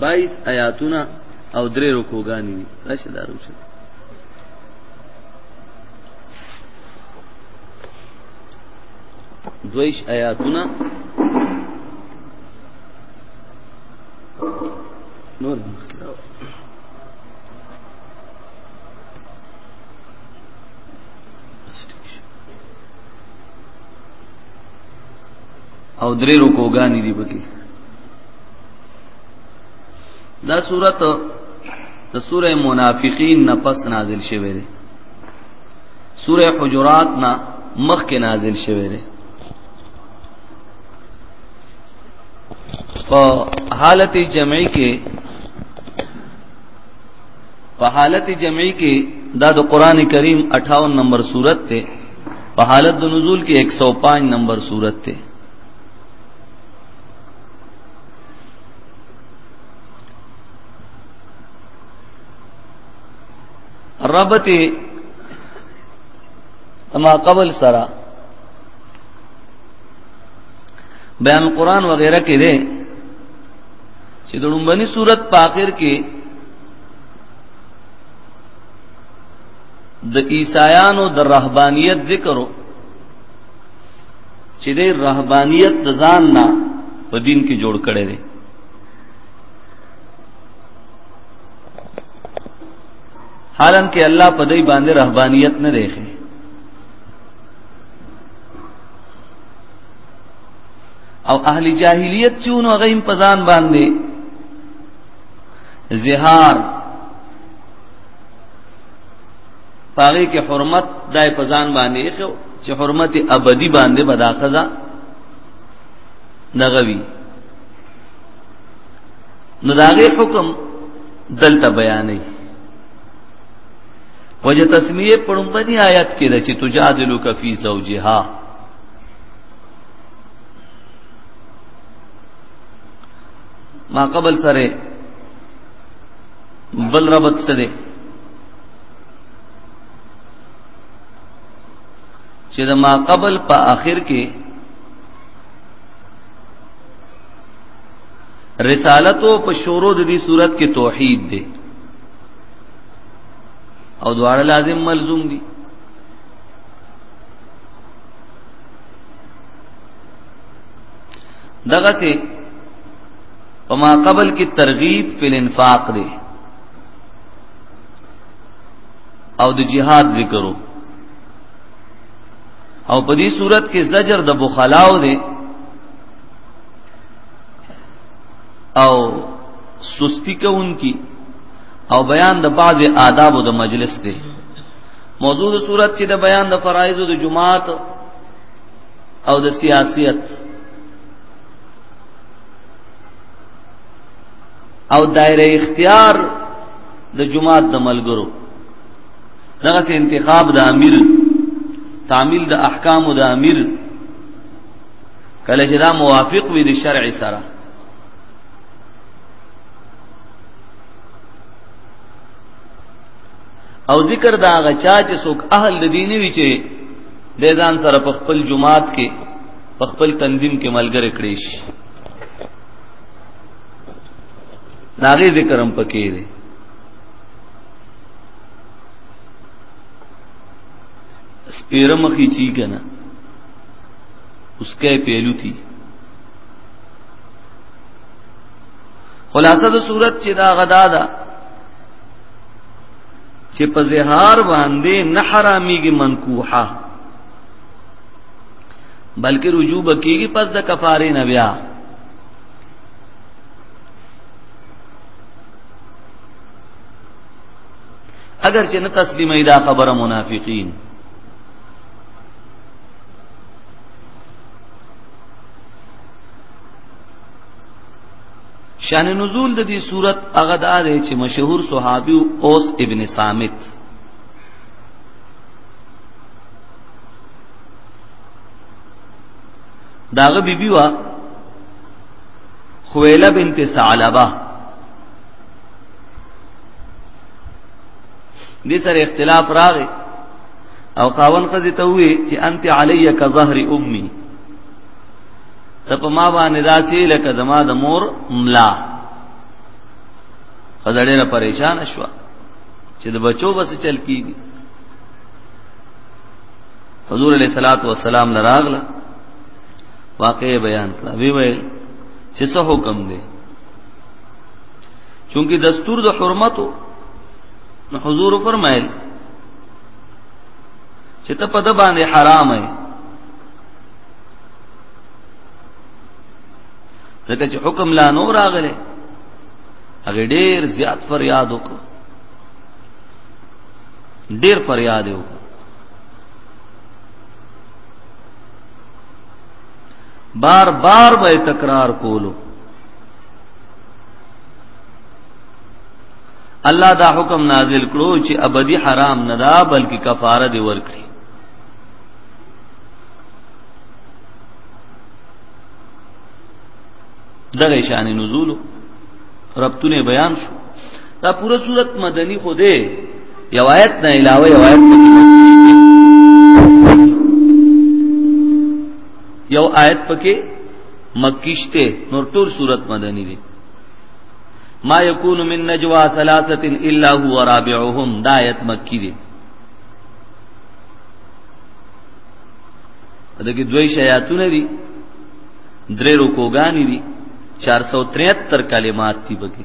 بایس آیاتونه او درې رکوګانی دي راشه دا روشه دویش آیاتونه نور او درې رکوګانی دی پکې دا صورت د سوره منافقین نه پس نازل شوه دی سوره حجرات نه مخکې نازل شوه دی په حالت جمعي کې په حالت جمعي کې دا د قران کریم 58 نمبر صورت ته په حالت د نزول کې 105 نمبر صورت ته ربط اما قبل سرا بیان قران وغیرہ کې ده چې د لومبني صورت په اخر کې د عیسایانو د رهبانیت ذکرو چې د رهبانیت د ځان نه په دین کې جوړ کړي دي حالانکه الله په دې باندې رهبانیت نه دی ښه او اهل جاهلیت چې نو غیم په ځان باندې زهار پاغي کې حرمت دای په ځان باندې خو چې حرمت ابدي باندې بدا خزا نغوي نو داغه حکم دلته بیانې وجه تسمیه پړمبني آیات کې ده چې تجادلو کفي زوجها ما قبل سره بل ربط څه دی چې د ما قبل په آخر کې رسالت او په شورو د دې صورت کې توحید دی او دواړه لازم ملزوم دي دغه سي په ما قبل کې ترغیب فی الانفاق دی او د جهاد ذکرو او په دې صورت کې زجر د بخلاو دی او سستی کوونکی او بیان د بعض آداب د مجلس دی موضوع د صورت چې د بیان د فرایض د جماعت او د سیاسیت او دایره اختیار د دا جماعت د ملګرو دغه انتخاب د امیر تعمیل د احکام د امیر کله چې دا موافق وي د شرع سره او ذکر دا غچا چې څوک اهل د دین وی چې د ځان سره په خپل جماعت کې په خپل تنظیم کې ملګری کړی شي ناغه ذکر هم پکې دی سپیر مخی چی کنا اس کے پیلو تھی خلاصه د صورت چې دا غدا ده چې په زهار باندې نه حراميږي منکوحه بلکې رجوع بکیږي پس د کفاره نه بیا اگر چې نه تسلیمې دا خبره منافقین شان نزول د دې صورت هغه دا دی چې مشهور صحابي اوس ابن صامت داغه بیبي وا خویله بنت ثعلبه دې سره اختلاف راغی او قاون قضې ته وی چې انت علی کا ظهر امي ته په ما باندې داسې لکه زما د مور ملا خزړې نه پریشان شو چې د بچو بس چل کیږي حضور علیہ الصلات والسلام لراغله واقع بیان کړه وی وی چې څه حکم دی چونکی دستور د حرمتو نو حضور فرمایل چې ته په د باندې حرام یې ځکه چې حکم لا نو راغله هغه ډیر زیات فریاد وکړ ډیر پر یاد یو بار بار به تکرار کولو الله دا حکم نازل کړو چې ابدي حرام نه دا بلکې کفاره دی ورکړي دغه شان نزول ربطونه بیان شو دا پوره صورت مدنی خو دی یو آیت نه علاوه یو آیت یو آیت پکې مکیشته نور ټول صورت مدنی دی ما یکون من نجوا ثلاثه الا هو رابعهم دا آیت مکی دی دغه دوی شیاطونه دي درې رکوګانی دي 473 کلمات دي بګي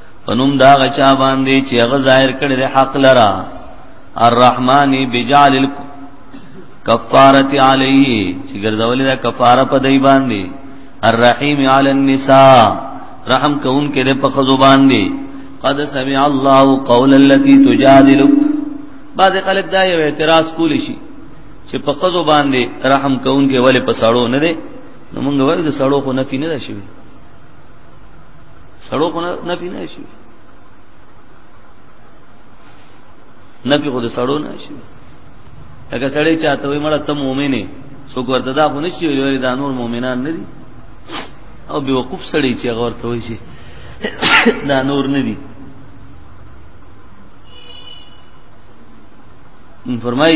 پنوم دا غچا باندې چې هغه ظاهر کړی د حق لرا الرحمن بجعل الكفاره علیه چې ګرځولې دا کفاره په دی باندې الرحیم علی النساء رحم کون کې د په خزو باندې قد سمع الله قول التي تجادلك بعض خلک دا یو اعتراض کولی شي چې په قضو باندې رحم کون کې ولې په سړو نه دي نو موږ ورته سړو خو نه پینې ده شي سړو کو نه پی نه شي نه پی خو د سړو نه شي اګه سړی چاته وي مړه ته مؤمنه څوک ورته دا خو نشي ویل دا نور مؤمنان نه دي او به وقوف سړی چې غور ته وي شي دا نور نه دي فرمای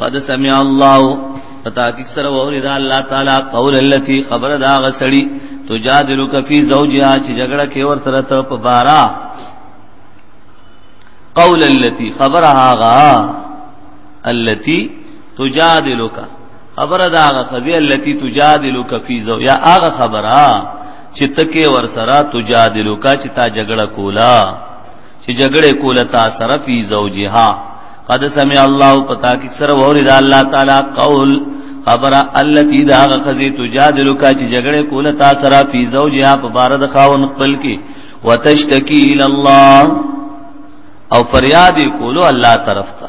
قد سمع الله فتاکک سره ووري دا الله تعالی قول التي خبر دا غسړي تجادلک فی زوجها چې جګړه کې ور سره ته په بارا قول التي خبرها غا التي تجادلک خبر دا غزي التي تجادلک فی زو یا هغه خبره چې تکي ور سره تجادلک چې تا جګړه کولا چې جګړه کوله تا سره فی زوجها قد سمع الله پتا کی سره وری دا الله تعالی قول خبره التي دا غزي تجادل کا چې جګړه کوله تا سره فی زوجها په بار د خاون خپل کې وتشتکی ال الله او فریاد کولو الله طرف ته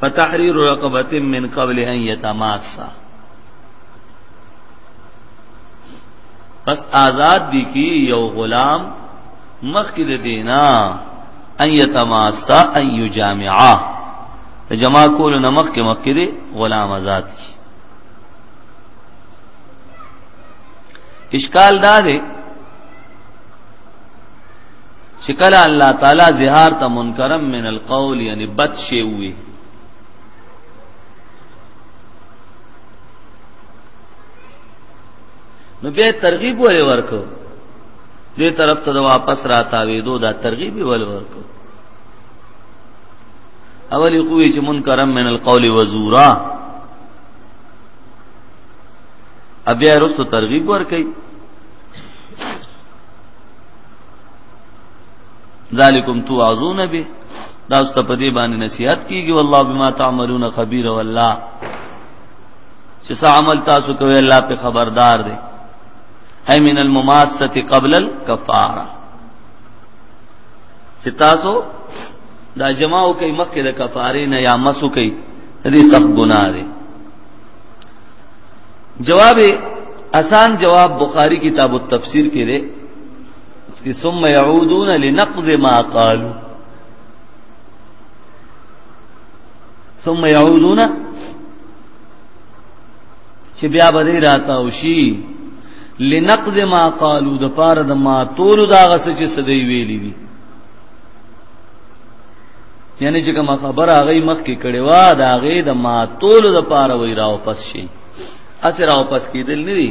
فتحرير رقبه من قبل ان يتماسا پس آزاد دي کی یو غلام مخکې د دینا ان يتماسا ان يجامعا جمع کول نه مخکې مخکې دی غلام آزاد کی اشکال دا دی چې کله الله تعالی زهار ته منکرم من القول یعنی بد شی وي نو به ترغیب ولې ورکو دې طرف ته واپس راتاوي دو دا ترغیب ولې ورکو اولی قوی چې منکرم من القول وزورا ابیا رستو ترغیب ور کوي ذالکم توعظون به دا است په دې باندې نصيحت کیږي والله بما تعملون خبير والله چې څه عمل تاسو کوي الله په خبردار دی اي من المماسه قبل الكفاره چې تاسو دا جماو کوي مخکې د کفاره نه یا مسو کوي دې سخت ګناه دی جواب آسان جواب بخاری کتاب التفسیر کې دی اس کی ثم يعودون لنقض ما قالوا ثم يعودون چې بیا به راتا او شي لنقض ما قالوا د پاره د ما تول دا غس چې سدی ویلی وی یعنی چې کوم خبر هغه مخ کې کړي وا دا غې د ما تول د پاره وی راو پس شي اسره راو پس کېدل نه دي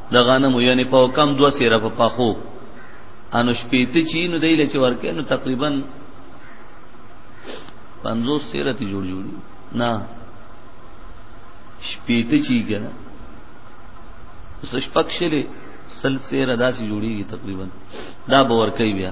د غنمو یعنی په کم دوه سیره په پخو انو شپېته چې نو دی لچ ورکې نو تقریبا 50 سیره ته جوړ جوړ نه شپېته چی کنه سشپک شلې سلسله داسې جوړیږي تقریبا دا باور کوي بیا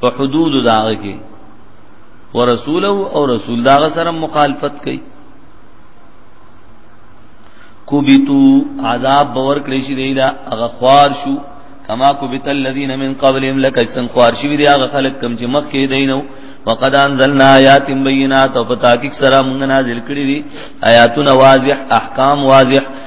په حدود داغه کې ورسوله او رسول داغه سره مخالفت کوي کوبیتو عذاب باور کړی شي دی دا هغه خوار شو کما کوبیت الذین من قبلهم لکه څنګه خوار شي دی هغه خلک کم چې مخ کې دینو وقد انزلنا آیات بینات او پتا کې سره موږ نازل کړی دي آیاتنا واضح احکام واضح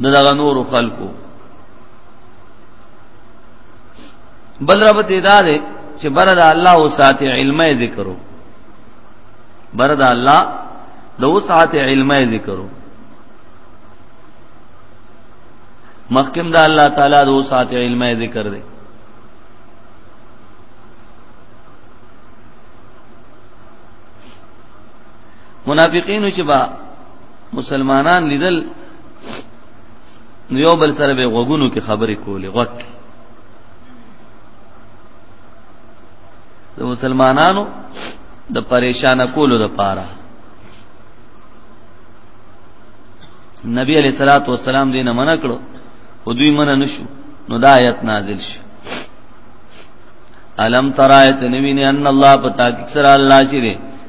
دغه نور خلقو بل رب ته دا ده چې برد الله او ساته علمه ذکرو برد الله د وسعت علمه ذکرو مخکم دا الله تعالی د وسعت علمه ذکر دی منافقین چې با مسلمانان لیدل یو بل سره به غوګونو کې خبرې کولې غوږ د مسلمانانو د پریشان کولو لپاره نبی علیہ الصلوۃ والسلام دینه منع کړو او دوی منع نشو نو دا آیت نازل شو الم ترایت نبی نه ان الله پتا کسر الله چې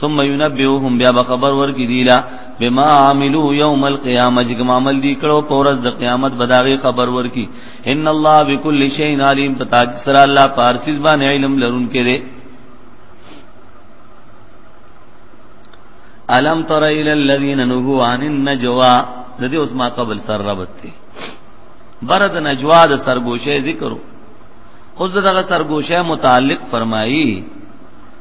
ثم ينبئهم بیا به خبر ورکړي دی لا بما عملوا يوم القيامه چې کوم عمل دی کړو په ورځ د قیامت بداغي خبر ورکړي ان الله بكل شيء عليم پتا سر الله پارسیز باندې علم لرونکي دی الم تر الى الذين نهوا عن النجوا د دې اوس ما قبل سر ربط دی برد نجوا د سرګوشه ذکر اوس دغه سرګوشه متعلق فرمایي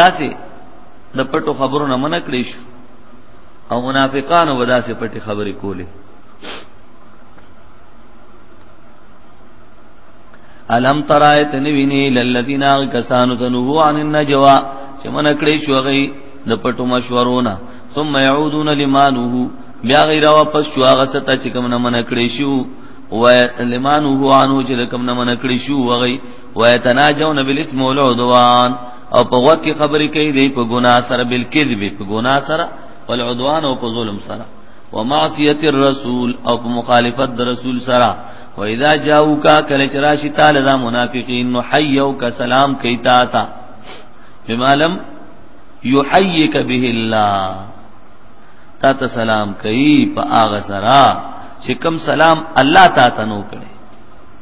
داسې د پټو خبرو نه منع کړی شو او منافقانو به داسې پټې خبرې کولې الم ترایت نوینی للذین کسانو تنهو عن النجوا چې من کړی شو غي د پټو مشورونه ثم يعودون لمانه بیا غیر واپس شو هغه ستا چې کوم نه من کړی شو و لمانه عنه چې کوم نه من کړی شو وغي ويتناجون بالاسم والعدوان او په وخت کې خبرې کوي دی په ګنا سره بل کذب په ګنا سره ول عدوان او په ظلم سره ومعصیت الرسول او په مخالفت د رسول سره و اذا جاءوك کله چرشی تعالی دا منافقین نو حیوک سلام کوي تا تا بما لم یحییک به الله تا ته سلام کوي په هغه سره چې کوم سلام الله تا ته نو کړي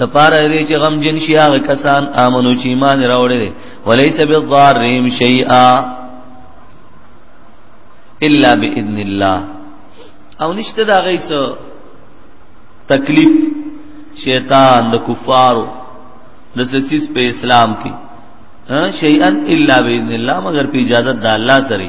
د پاره دې چې غم جن شي هغه کسان امنو چې ایمان راوړي دي وليس بالضارهم شيئا الا باذن الله او نشته دا غي سو تکلیف شیطان د کفارو د سسیس په اسلام کې شيئا الا باذن الله مگر په اجازه د الله سره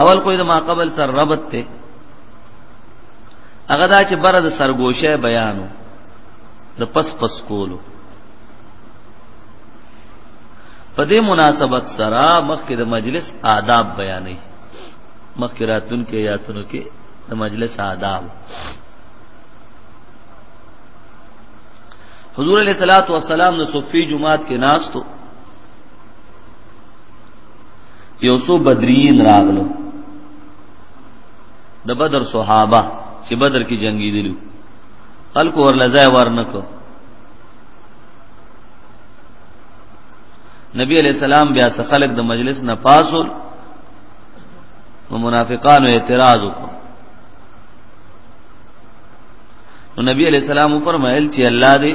اول کوئی د ما قبل سر ربط ته هغه دا چې بره د سرګوشه بیانو د پس پس کولو په دې مناسبت سره مخکې د مجلس آداب بیانې مخکې راتون کې یاتونو کې د مجلس آداب حضور علیہ الصلوۃ والسلام نو صفی جمعات کې ناس تو یو سو بدرین راغلو د بدر صحابه چې بدر کې جنگي دي خلق ورلځای ورنکو نبی علیہ السلام بیا خلق د مجلس نه پاسول و منافقانو اعتراض وکړ نو نبی علیہ السلام فرمایل چې الله دې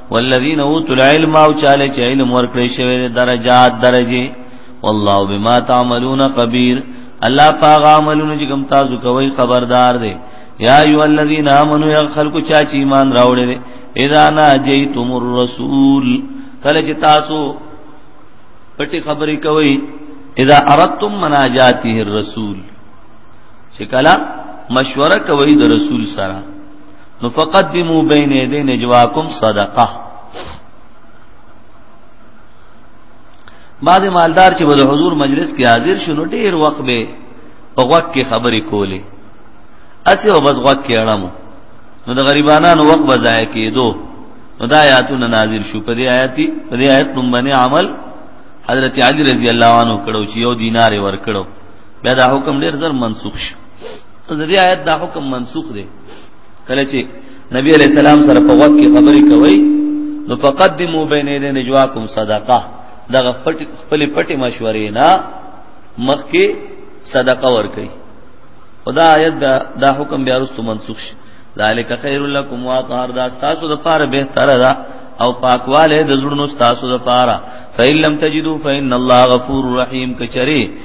والذین اوتوا العلم او چاله چې علم ورکړی شوی درجات درجه والله بما تعملون خبير الله پاغه عملونه چې کوم تاسو کوي خبردار دی یا ایو الذین آمنو یا خلق چا چې ایمان راوړل دي اذا ناجیتم الرسول کله چې تاسو پټي خبرې کوي اذا اردتم مناجاته الرسول چې کله مشوره کوي د رسول سره نو فقدمو بین یدی نجواکم صدقه بعد مالدار چې د حضور مجلس کې حاضر شونه ډیر وخت به په وخت کې خبرې کولې اسی او بس وخت کې اړمو نو د غریبانو وخت بځای کېدو نو دا آیاتونه نازل شو په دې آیاتي په دې آیت نوم باندې عمل حضرت علی رضی الله عنه کړو چې یو دینار ور کړو بیا دا حکم ډیر زر منسوخ شو ته دې آیت دا حکم منسوخ دی کله چې نبی علیہ السلام سره په وخت کې خبرې کوي نو فقدمو بین یدین نجواکم صدقه دا خپل پټي مشورې نه مخ کې صدقه ور کوي خدا آیت دا, دا حکم بیا رستو منسوخ شي ذالک خیر لکم واطهر دا تاسو د پاره به تر دا او پاکواله د زړونو تاسو د پاره فإِن لَّمْ تَجِدُوا فَإِنَّ اللَّهَ غَفُورٌ رَّحِيمٌ کچری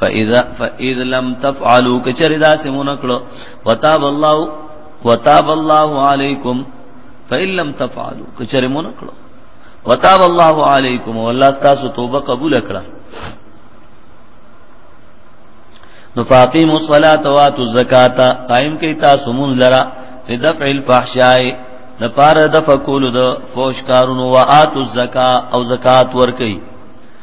فاذا فاذا لم تفعلوا کچری دا سمون کړو وتاب الله وتاب الله علیکم فإن لم تفعلوا کچری مون کړو وتاب الله علیکم والله تاسو توبه قبول کړه نو فاقیموا الصلاة واتوا الزکاة قائم کی تاسو مون لرا لدفع الفحشاء د پاره د فکول د فوش کارونو واتو الزکا او زکات ور کوي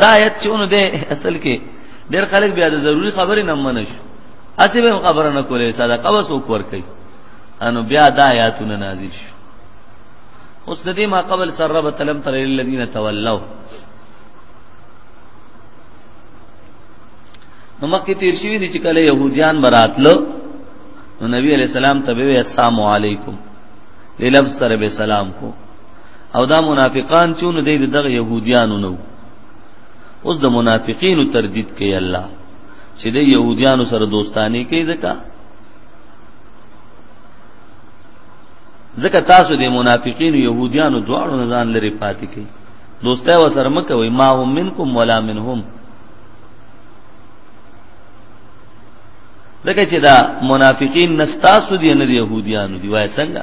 دا آیت چې اونو ده اصل کې ډېر خلک بیا د ضروری خبرې نه منش اسی به خبره نه کولې صدقه وس وکور کوي انو بیا دا آیاتونه نازل شو اوس د دې ما قبل سره رب تلم تر الذين تولوا نو مکه تیر شوی دي چې کله يهوديان براتلو نو نبی عليه السلام ته به السلام علیکم لفظ سره به سلام کو او دا منافقان چې نو دی دغه يهوديانو نو اوس د منافقینو تردید کوي الله چې د يهوديانو سره دوستانی کوي ځکه ځکه تاسو د منافقینو يهوديانو دواړو نه ځان لري پاتې کوي دوستای وسره مکوي ما هم منکم ولا منهم ځکه چې دا منافقین نستاسو دي نه يهوديانو دي وای څنګه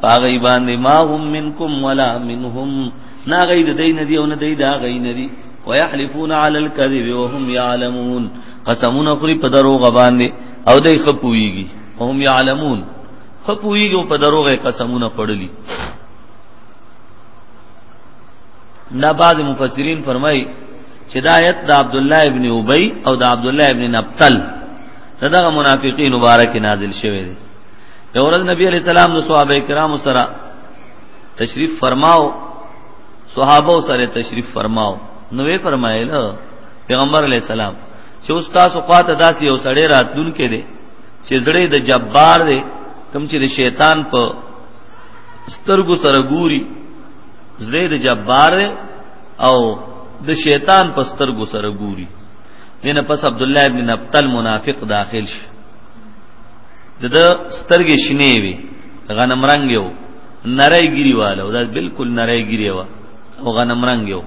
پاغی باندې ما هم منکم ولا منهم نا غی د دین دی او نه دی دا غی نه دی ويحلفون على الكذب وهم يعلمون قسمون اخری په دروغ باندې او دای خپویږي وهم يعلمون خپویږي په دروغ قسمونه پړلی دا بعض مفسرین فرمای چې دا آیت د عبد الله ابن ابي او د عبد الله ابن نبتل دغه منافقین مبارک نازل شوه دی یو ورځ نبی علیہ السلام د صحابه کرامو سره تشریف فرماو صحابه سره تشریف فرماو نو یې فرمایل پیغمبر علیہ السلام چې اوس تاسو خواته داسې یو سړی راتلون کې دي چې زړه د جبار دی کوم چې د شیطان په سترګو سره ګوري زړه د جبار دی او د شیطان په سترګو سره ګوري دینه پس عبد الله ابن نبتل منافق داخل شي د ده سترګې شنې وي غنم رنګ یو نری ګیری واله دا بالکل نری ګیری و او غنم رنګ یو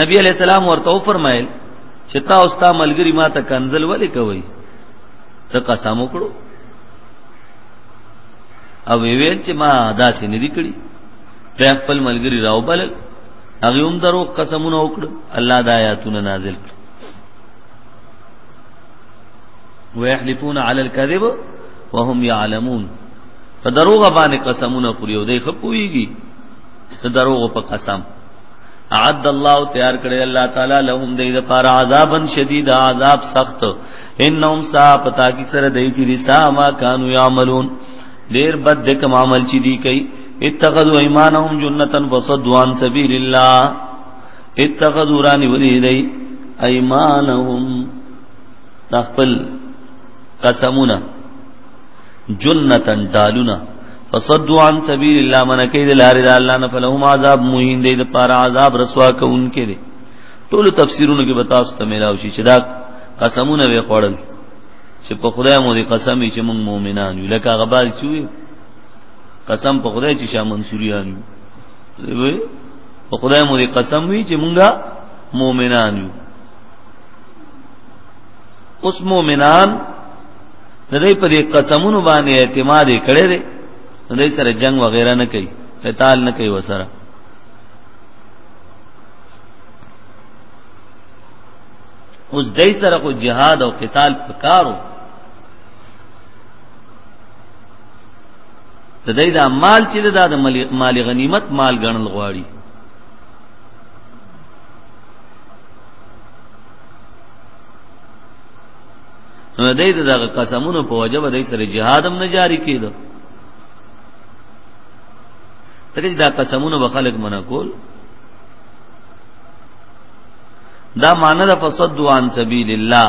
نبی علیہ السلام ورته فرمایل چې تا او ستا ملګری ما ته کنزل ولې کوي ته قسم وکړو او ویل چې ما ادا سي نه دي کړی په خپل ملګری راو بلل هغه هم درو قسمونه وکړ الله د آیاتونه نازل کړ ويحلفون على الكذب وهم يعلمون په دروغ باندې قسمونه خوري او دوی خپويږي ته دروغ په قسم اعد الله تیار کړی الله تعالی لهم دې لپاره عذابا شدید عذاب سخت انهم سا پتا کی سره دای چې رسا ما کانوا یعملون ډیر بد د کوم عمل چې دی کوي اتخذوا ایمانهم جنتا فصدوا عن سبیل الله اتخذوا رانی ولی دی ایمانهم تخپل قسمونه جنتن دالونه فصدوا عن سبیل الله من کید لار د الله نه فلهم عذاب مهین دی د پار عذاب رسوا کوونکې دی ټول تفسیرونو کې بتا ست ملاو شي چې دا قسمونه وی خوړل چې په خدای مو دې قسم چې موږ مؤمنان یو لکه غباز شوی قسم په خدای چې شامن سوریان یو په خدای مو دې قسم وی چې مونږه مؤمنان یو اوس مؤمنان د دې په دې قسمونو باندې اعتماد کړي دي د دې سره جنگ وغیرہ نه کوي قتال نه کوي وسره اوس دې سره کو جهاد او قتال پکارو د دې دا مال چې دا د مال غنیمت مال ګڼل غواړي نو دې دغه قسمونو په وجب دې سره jihad هم نه جاری کېده ترې دا قسمونو به خلق منا کول دا معنی د فسد عن سبیل الله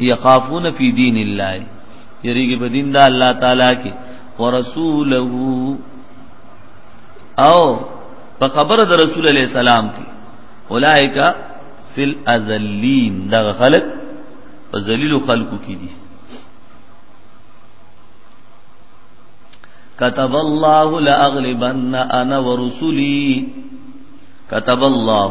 یخافون فی دین الله یریږي په دین د الله تعالی کې ورسوله او په خبره د رسول علی السلام کې اولائک فی الاذلین دا خلق په ذلیل خلقو کې دي كتب الله لاغلبن انا ورسلي كتب الله